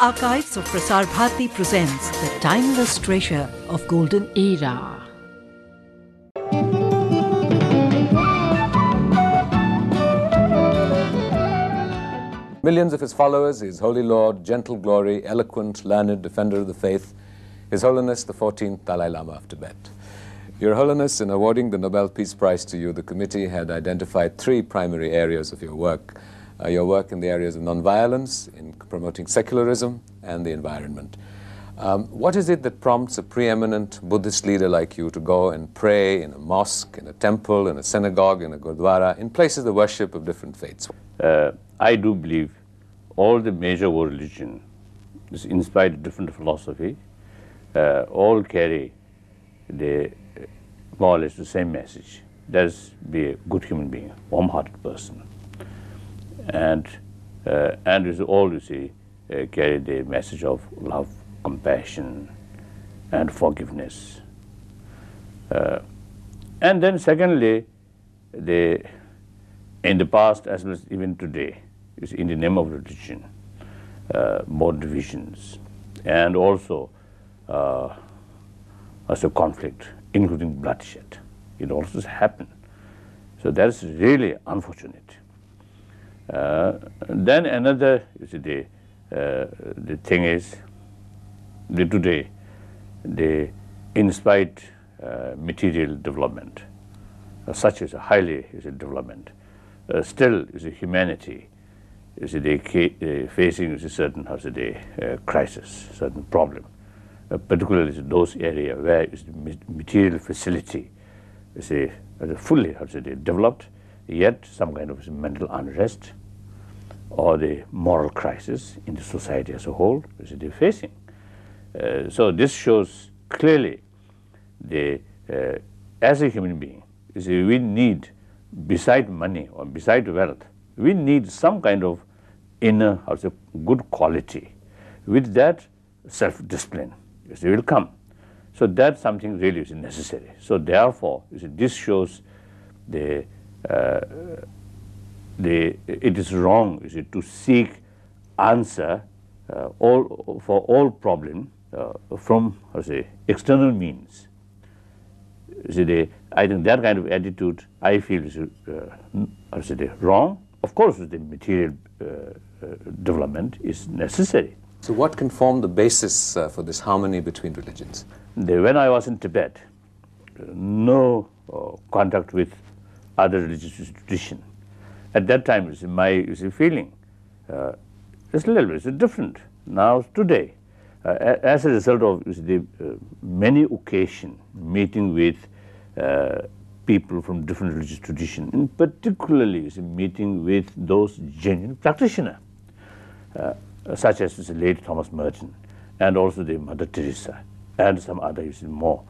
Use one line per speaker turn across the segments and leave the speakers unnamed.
Archives of Prasar Bharati presents the timeless treasure of golden
era.
Millions of his followers, his holy lord, gentle glory, eloquent, learned, defender of the faith, His Holiness the 14th Dalai Lama of Tibet. Your Holiness, in awarding the Nobel Peace Prize to you, the committee had identified three primary areas of your work. Uh, your work in the areas of nonviolence, in promoting secularism, and the environment. Um, what is it that prompts a preeminent Buddhist leader like you to go and pray in a mosque, in a temple, in a synagogue, in a gurdwara, in places of worship of different faiths?
Uh, I do believe all the major world religion is inspired different philosophy, uh, all carry the more or less the same message. That is, be a good human being, warm-hearted person, and uh, and is all you see uh, carry the message of love, compassion, and forgiveness. Uh, and then secondly, the in the past as well as even today, is in the name of religion, uh, more divisions, and also uh, as a conflict, including bloodshed. It also happened. So that is really unfortunate. Uh, then another, you see, the, uh, the thing is, the today, the inspired uh, material development, uh, such as a highly is a development, uh, still is a humanity is a uh, facing a certain say, uh, crisis, certain problem, particularly those areas where the material facility is a, fully say, developed, yet some kind of mental unrest or the moral crisis in the society as a whole which they're facing. Uh, so this shows clearly the uh, as a human being is we need beside money or beside wealth we need some kind of inner to say, good quality. With that self discipline yes, it will come. So that's something really is necessary. So therefore see, this shows the uh, the it is wrong you see, to seek answer uh, all for all problem uh, from say external means you see the I think that kind of attitude I feel is uh, say wrong of course the material uh, uh, development is necessary.
So what can form the basis uh, for this harmony between religions?
The, when I was in Tibet, no uh, contact with other religious institution. At that time, you see, my you see, feeling uh, is a little bit different. Now, today, uh, as a result of you see, the uh, many occasion meeting with people from different religious traditions, and particularly you see, meeting with those genuine practitioners. Uh, such as the late Thomas Merton and also the Mother Teresa and some other you see more.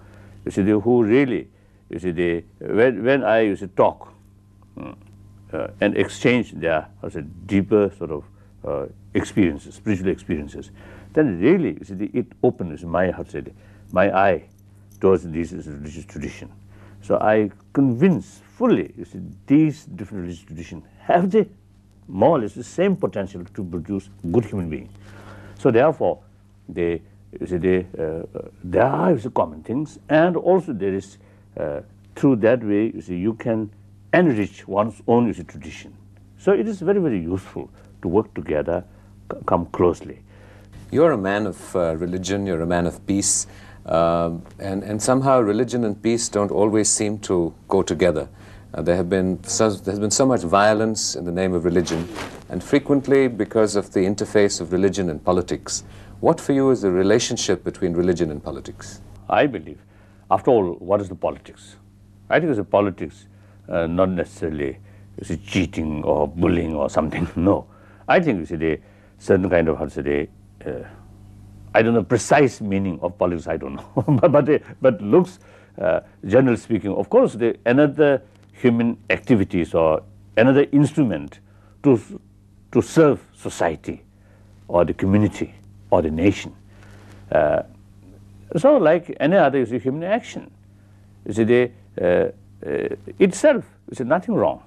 You see, the, who really, you see, the, when, when I used to talk mm, uh, and exchange their I say, deeper sort of uh, experiences, spiritual experiences, then really, see, it opens my, to say, my eye towards this religious tradition. So I convince fully, you see, these different religious traditions have the more or less the same potential to produce good human beings. So therefore, they, see, they, uh, there are common things, and also there is, uh, through that way, you see, you can enrich one's own see, tradition. So it is very, very useful to work together, come closely.
You're a man of uh, religion, you're a man of peace, um, and, and somehow religion and peace don't always seem to go together. Uh, there, have been so, there has been so much violence in the name of religion, and frequently because of the interface of religion and politics. What for you is the relationship between religion and politics?
I believe, after all, what is the politics? I think it's a politics, uh, not necessarily it cheating or bullying or something. no, I think you see the certain kind of how to say, uh, I don't know precise meaning of politics. I don't know, but but, but looks, uh, generally speaking, of course, the another human activities or another instrument to, to serve society or the community or the nation. Uh, so like any other see, human action, you see, the, uh, itself is nothing wrong.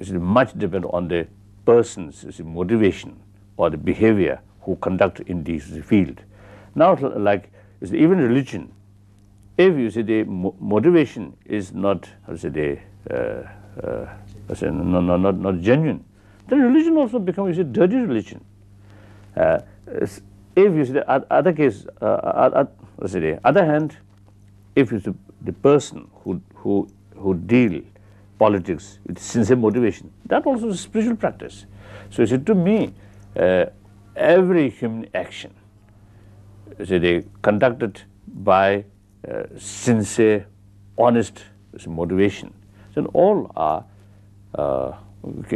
You see, much depend on the person's see, motivation or the behavior who conduct in this field. Now, like even religion, if you see the motivation is not, to say, the, uh, uh, say, no, no, not, not genuine, then religion also becomes a dirty religion. Uh, if you see the other case, uh, uh, other hand, if you see the person who, who, who deal politics with sincere motivation, that also is spiritual practice. So you to me, uh, every human action, they conducted by uh, sincere, honest motivation, then all are uh,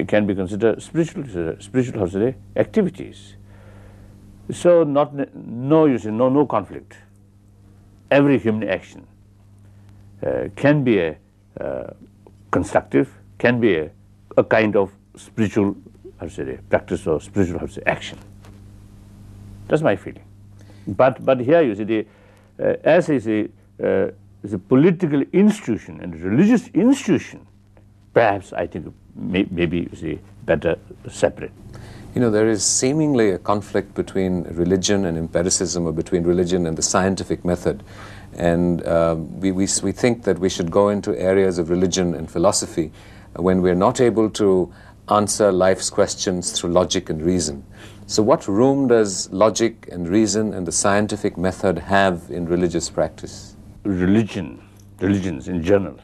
can be considered spiritual, spiritual say, activities. So not no you see no no conflict. Every human action can be a uh, constructive, can be a, a kind of spiritual say, practice or spiritual say, action. That's my feeling. But but here you see the uh, as is a uh, is a political institution and religious institution, perhaps I think may, maybe you see better separate.
You know, there is seemingly a conflict between religion and empiricism, or between religion and the scientific method. And uh, we, we, we think that we should go into areas of religion and philosophy when we're not able to answer life's questions through logic and reason. So, what room does logic and reason and the scientific method have in religious practice?
Religion, religions in general,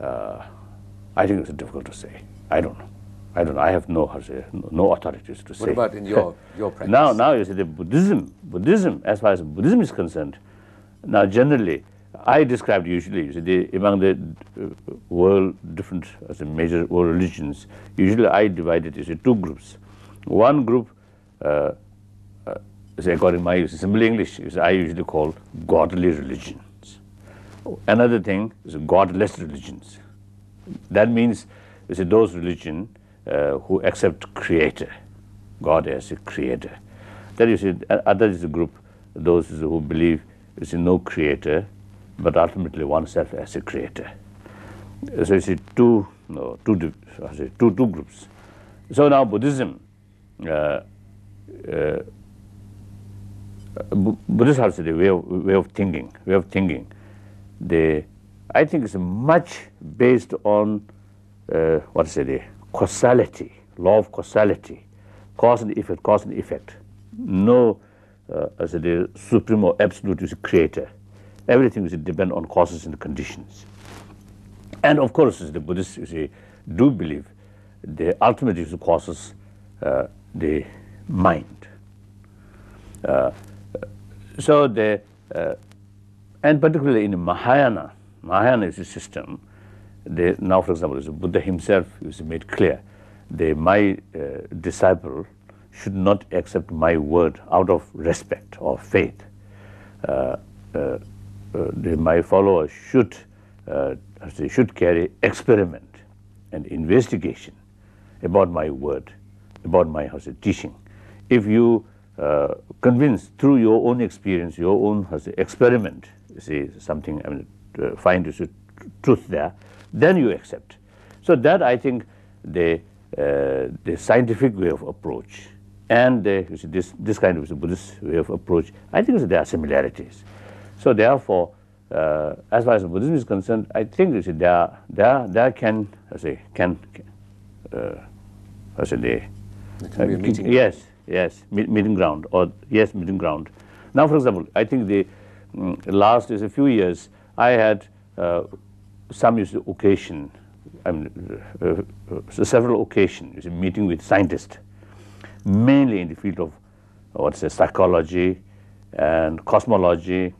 uh, I think it's difficult to say. I don't know. I don't know. I have no how to say, no authorities to say.
What about in your, your practice?
Now, now you see the Buddhism, Buddhism, as far as Buddhism is concerned, now generally, I described usually, you see, the, among the uh, world different as major world religions, usually I divide it into two groups. One group, uh, uh, according to my simple English, is I usually call godly religions. Another thing is godless religions. That means you see, those religions uh, who accept creator, God as a creator. That is, other is a group, those who believe there is no creator, but ultimately oneself as a creator. So you see two, no, two, say, two, two groups. So now Buddhism, uh, uh, Buddhism has a way of, way of thinking, way of thinking. They, I think it's much based on uh, what is it, causality, law of causality, cause and effect, cause and effect. No, uh, as the supreme or absolute is a creator. Everything is depend on causes and conditions. And of course, the Buddhists you see, do believe the ultimate is causes uh, the mind. Uh, so the uh, and particularly in Mahayana, Mahayana is a system they, now, for example, Buddha himself is made clear that my uh, disciple should not accept my word out of respect or faith. Uh, uh, uh my followers should uh, they should carry experiment and investigation about my word, about my say, teaching. If you uh, convince through your own experience, your own say, experiment, see something, I mean, find the truth there, then you accept. So that I think the, uh, the scientific way of approach and the, this, this kind of Buddhist way of approach, I think there are similarities. So therefore, uh, as far as Buddhism is concerned, I think you see, there, there, there can, I say, can, uh, I say,
they, can be a meeting.
yes, yes, meeting ground, or yes, meeting ground. Now, for example, I think the um, last is a few years, I had uh, some occasion, I mean, uh, uh, several occasions, meeting with scientists, mainly in the field of what's it, psychology and cosmology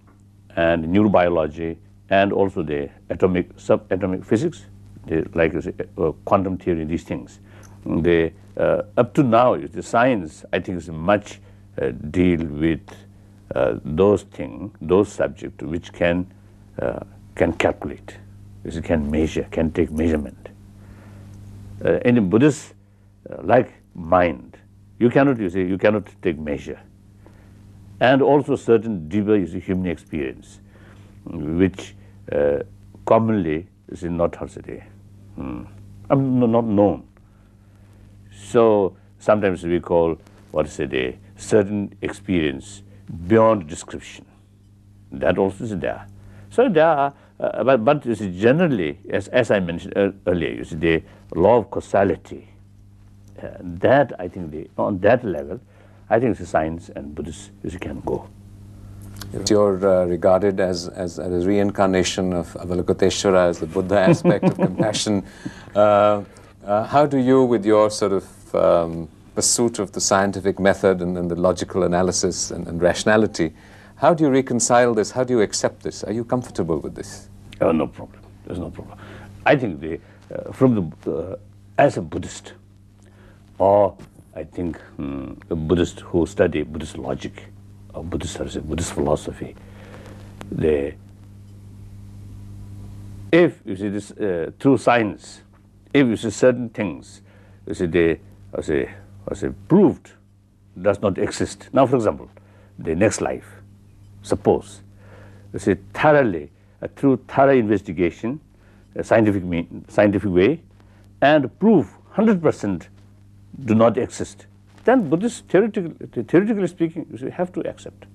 and neurobiology and also the atomic subatomic physics, the, like uh, quantum theory, these things. The, uh, up to now, the science, I think, is much uh, deal with uh, those things, those subjects which can can calculate which can measure, can take measurement. Uh, in Buddhist, uh, like mind, you cannot, you see, you cannot take measure. And also certain deeper is a human experience, which uh, commonly is not say, hmm, not known. So sometimes we call what is it, a certain experience beyond description. That also is there. So there are, uh, but, but you see, generally, as, as I mentioned earlier, you see, the law of causality, uh, that I think the, on that level, I think the science and Buddhists can go.
You're uh, regarded as, as a reincarnation of Avalokiteshvara as the Buddha aspect of compassion. Uh, uh, how do you, with your sort of um, pursuit of the scientific method and, and the logical analysis and, and, rationality, how do you reconcile this? How do you accept this? Are you comfortable with this?
Oh, no problem. There's no problem. I think the, uh, from the, uh, as a Buddhist, or I think um, a Buddhist who study Buddhist logic, or Buddhist, Buddhist philosophy, they, if you see this uh, through science, if you see certain things, you see they, I say, I say proved does not exist. Now, for example, the next life, suppose, you see thoroughly, uh, through thorough investigation, a scientific, mean, scientific way, and prove 100% do not exist, then Buddhists, theoretically, theoretically speaking, you see, have to accept.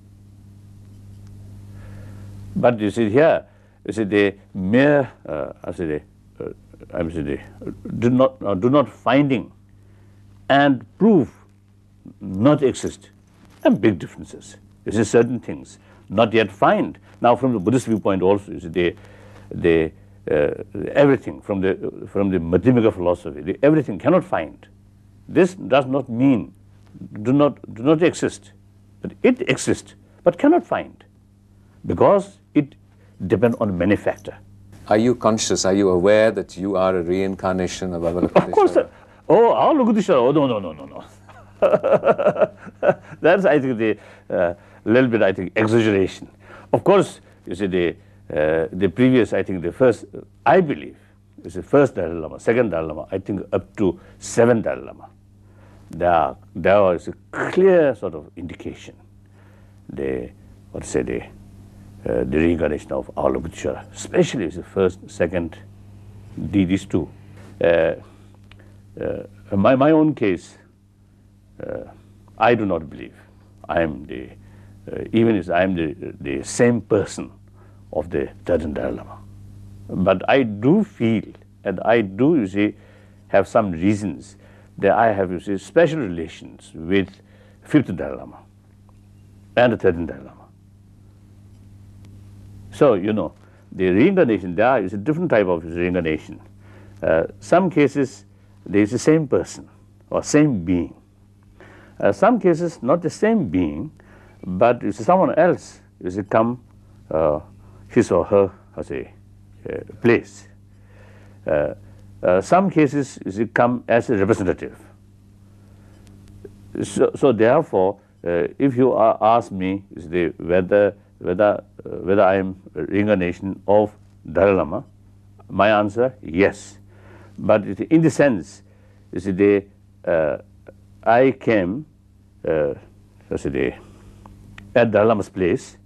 But you see here, you see the mere, uh, I say, uh, I say, do not uh, do not finding and prove not exist, and big differences. You see certain things not yet find. Now, from the Buddhist viewpoint, also, you see they they uh, everything from the from the Madhyamaka philosophy, they, everything cannot find. This does not mean do not, do not exist, but it exists, but cannot find, because it depends on many factors.
Are you conscious, are you aware that you are a reincarnation of Avalokiteshvara?
Of course. Uh, oh, Avalokiteshvara, oh, no, no, no, no, no. That's, I think, the uh, little bit, I think, exaggeration. Of course, you see, the, uh, the previous, I think, the first, I believe, is the first Dalai Lama, second Dalai Lama, I think up to seven Dalai Lama there, there was a clear sort of indication, the, what say, the, uh, the reincarnation of Avalokiteshvara, especially the first, second, these two. Uh, uh, my, my own case, uh, I do not believe. I am the, uh, even if I am the, the same person of the third Dalai Lama. But I do feel, and I do, you see, have some reasons that I have you see, special relations with fifth Dalai Lama and the third Dalai Lama. So, you know, the reincarnation there is a different type of reincarnation. Uh, some cases, there is the same person or same being. Uh, some cases, not the same being, but it's someone else is come uh, his or her I say, uh, place. Uh, uh, some cases it come as a representative. So, so therefore, uh, if you ask me the, whether whether uh, whether I am reincarnation of Dalai Lama, my answer yes. But in the sense, is the uh, I came uh, the, at Dalai Lama's place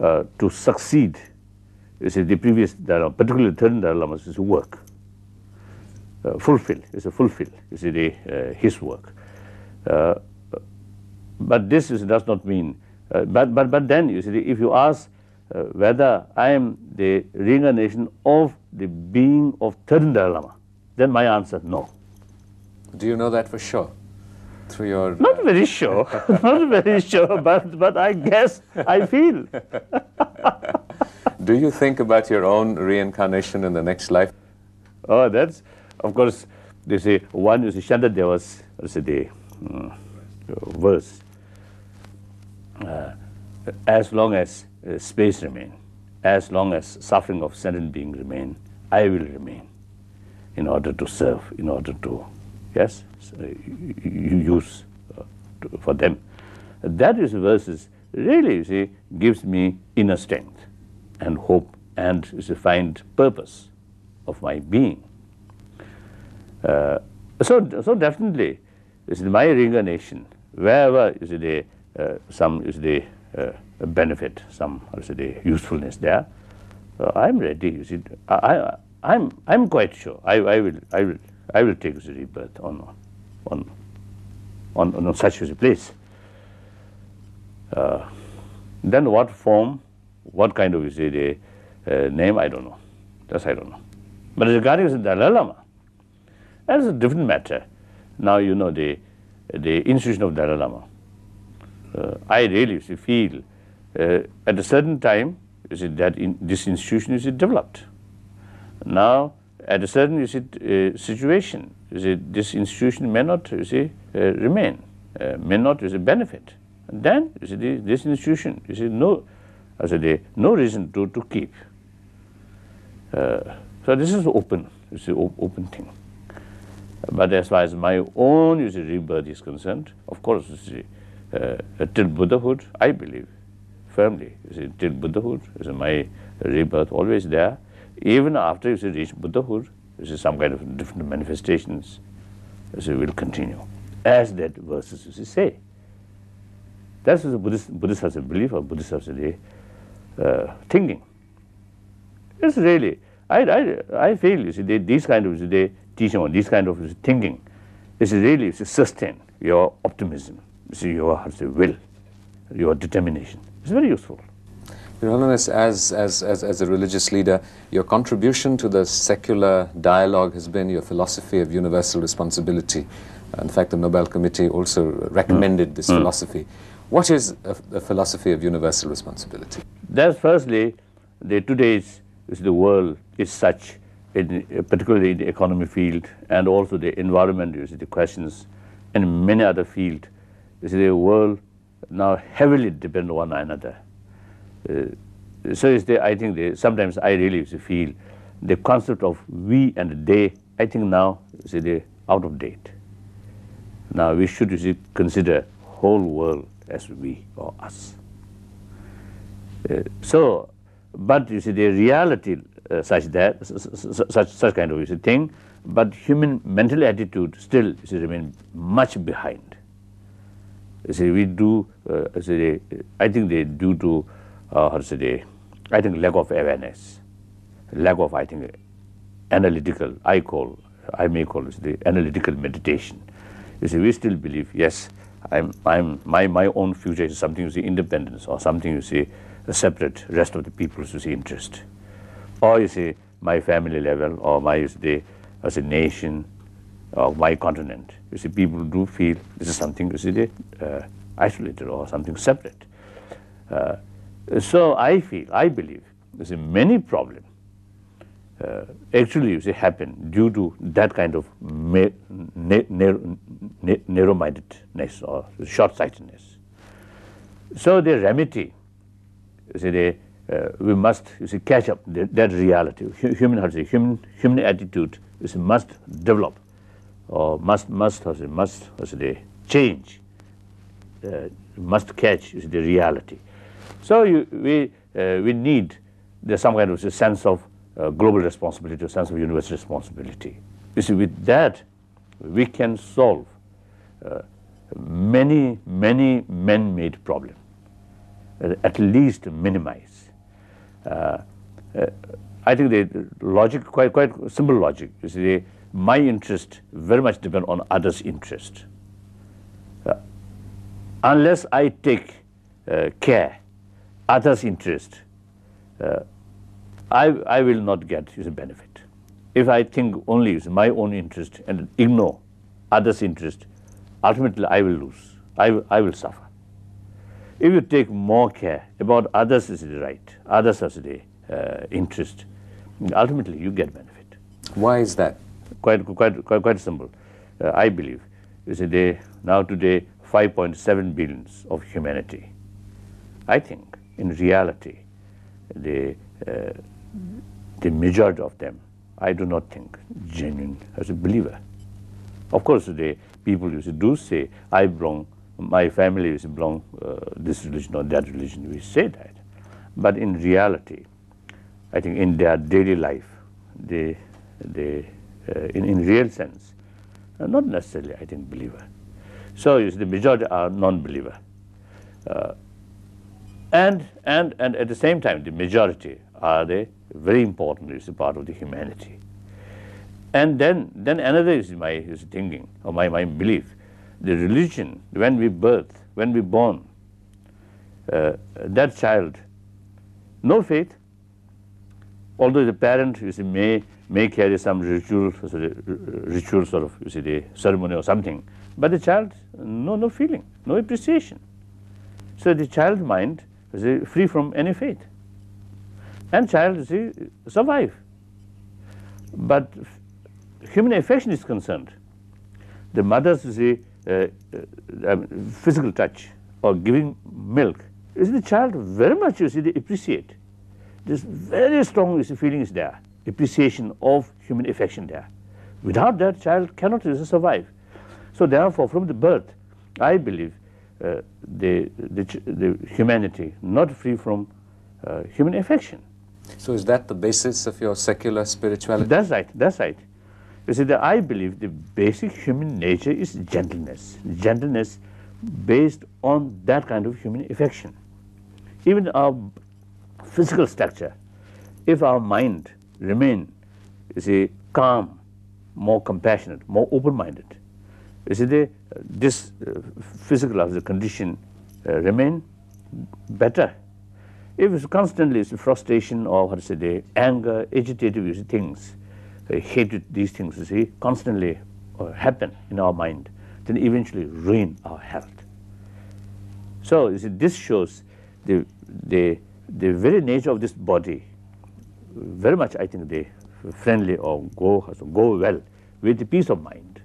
uh, to succeed. See, the previous Dalai Lama, particularly third Dalai Lama's work uh, fulfill, is a fulfill, you see, the, uh, his work. Uh, but this is, does not mean, but, but, but then, you see, if you ask whether I am the reincarnation of the being of third Dalai Lama, then my answer, no.
Do you know that for sure? Through your
not very sure, not very sure, but but I guess I feel.
Do you think about your own reincarnation in the next life?
Oh, that's of course, they say one is Shantideva's the uh, verse. Uh, as long as uh, space remain, as long as suffering of sentient being remain, I will remain in order to serve, in order to, yes, use uh, to, for them. That is verses really, you see, gives me inner strength and hope and is a find purpose of my being. Uh, so, so definitely, is my reincarnation, wherever is the uh, some is the uh, benefit, some is the usefulness there, I'm ready. You see, I, I, am I'm quite sure. I, I will I will I will take the rebirth on on on, on such a place. Uh, then what form, what kind of, you say, the uh, name, I don't know. That's I don't know. But regarding the Dalai Lama, that's a different matter. Now you know the, the institution of Dalai Lama. Uh, I really feel uh, at a certain time, you see, that in, this institution is developed. Now, at a certain you see, uh, situation, you see, this institution may not you see, uh, remain, uh, may not you see, benefit. And then you see, this, this institution, you see, no, I say, no reason to, to keep. Uh, so this is open, you see, open thing. But as far as my own you see, rebirth is concerned, of course, you see, uh, till Buddhahood, I believe firmly. You see, till Buddhahood, you see, my rebirth always there. Even after you see, reach Buddhahood, you see, some kind of different manifestations you see, will continue. As that verses you see, say. That's the Buddhist, Buddhist has a belief or Buddhist has a uh, thinking. It's really, I, I, I feel, you see, they, these kind of they teaching or this kind of thinking this is really to sustain your optimism, your will, your determination. It's very useful.
Your Holiness, as, as, as, as a religious leader, your contribution to the secular dialogue has been your philosophy of universal responsibility. In fact, the Nobel Committee also recommended mm. this mm. philosophy. What is a, a, philosophy of universal responsibility?
That's firstly, the today's the world is such in, particularly in the economy field and also the environment, you see, the questions, and many other fields. You see, the world now heavily depend on one another. Uh, so the, I think the, sometimes I really feel the concept of we and they, I think now is the out of date. Now we should see, consider whole world as we or us. Uh, so, but you see the reality uh, such that such such kind of thing, but human mental attitude still you see, remain much behind. You see, we do. Uh, see, I think they due to uh, how say, I think lack of awareness, lack of I think analytical. I call I may call it the analytical meditation. You see, we still believe yes. I'm, I'm, my, my own future is something you see independence or something you see separate rest of the people's you see interest or you see my family level or my you see, as a nation or my continent. You see, people do feel this is something you see uh, isolated or something separate. Uh, so I feel, I believe, you see, many problems uh, actually you see happen due to that kind of narrow-mindedness or short-sightedness. So the remedy, you see, they uh, we must you see, catch up that, reality. Human, how to say, human, human attitude is must develop or must, must, how to say, must, how to say, change, uh, must catch you see, the reality. So you, we, uh, we need there's some kind of a sense of uh, global responsibility, a sense of universal responsibility. You see, with that, we can solve uh, many, many man-made problems, at least minimize. Uh, uh, I think the logic, quite, quite simple logic, you see, my interest very much depend on others' interest. Uh, unless I take care, others' interest, I, I will not get the benefit. If I think only my own interest and ignore others' interest, ultimately I will lose. I, I will suffer. If you take more care about others is the right, others as the uh, interest, ultimately you get benefit.
Why is that?
Quite, quite, quite, quite simple. Uh, I believe. You see, they, now today, 5.7 billions of humanity. I think, in reality, the, uh, the majority of them, I do not think genuine as a believer. Of course, the people you see, do say, I belong my family is belong uh, this religion or that religion, we say that. But in reality, I think in their daily life, they, they uh, in, in real sense, are not necessarily, I think, believer. So you see, the majority are non-believer. Uh, and, and, and at the same time, the majority are they very important, is a part of the humanity. And then, then another is my is thinking, or my, my belief, the religion, when we birth, when we born, uh, that child, no faith, although the parent you see, may, may carry some ritual, ritual sort of you see, the ceremony or something, but the child, no, no feeling, no appreciation. So the child mind is free from any faith. And child, you see, survive. But human affection is concerned. The mother's, you see, uh, uh, physical touch or giving milk, see, the child very much, you see, they appreciate. This very strong you see, feeling is there, appreciation of human affection there. Without that, child cannot see, survive. So therefore, from the birth, I believe uh, the, the, the, humanity not free from uh, human affection.
So is that the basis of your secular spirituality?
That's right, that's right. You see, the, I believe the basic human nature is gentleness. Gentleness based on that kind of human affection. Even our physical structure, if our mind remain, you see, calm, more compassionate, more open-minded, you see, the, this uh, physical of the condition uh, remain better. If it's constantly it's frustration or what to say, the anger, agitative things, uh, hatred, these things, you see, constantly uh, happen in our mind, then eventually ruin our health. So you see, this shows the, the, the very nature of this body, very much I think they friendly or go, go well with the peace of mind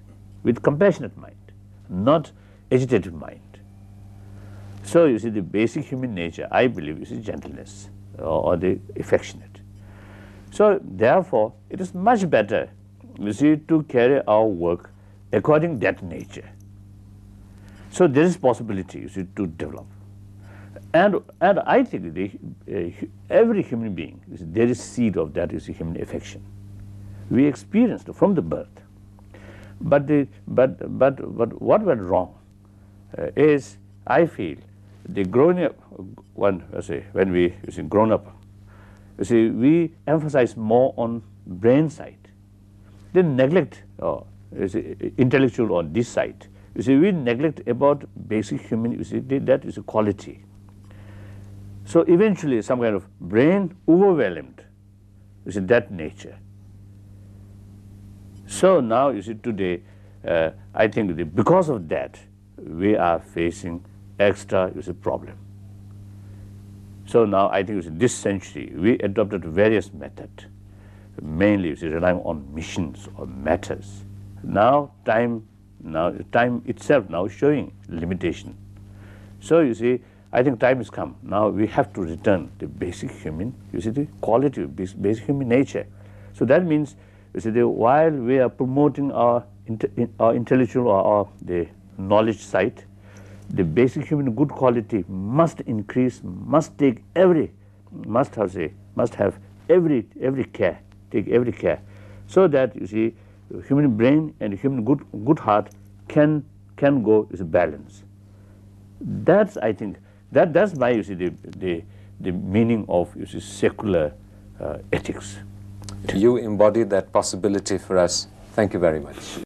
with compassionate mind, not agitated mind. So you see the basic human nature, I believe, is gentleness or, the affectionate. So therefore, it is much better, you see, to carry our work according that nature. So there is possibility, you see, to develop. And, and I think the, uh, every human being, see, there is seed of that is human affection. We experienced from the birth. But, the, but, but, but what went wrong uh, is, I feel, the growing up, one, I say, when we, you see, grown up, you see, we emphasize more on brain side. Then neglect, uh, see, intellectual on this side. You see, we neglect about basic human, you see, that is a quality. So eventually, some kind of brain overwhelmed, you see, that nature. So now, you see, today, uh, I think because of that, we are facing extra you see, problem. So now, I think see, this century, we adopted various methods, mainly relying on missions or matters. Now, time, now time itself now showing limitation. So you see, I think time has come. Now we have to return the basic human, you see, the quality, of basic human nature. So that means you see, the, while we are promoting our, our intellectual or our, the knowledge side, the basic human good quality must increase, must take every, must have say, must have every every care, take every care, so that you see, human brain and human good good heart can can go is balance. That's I think that that's my you see the the the meaning of you see secular uh, ethics.
You embody that possibility for us. Thank you very much.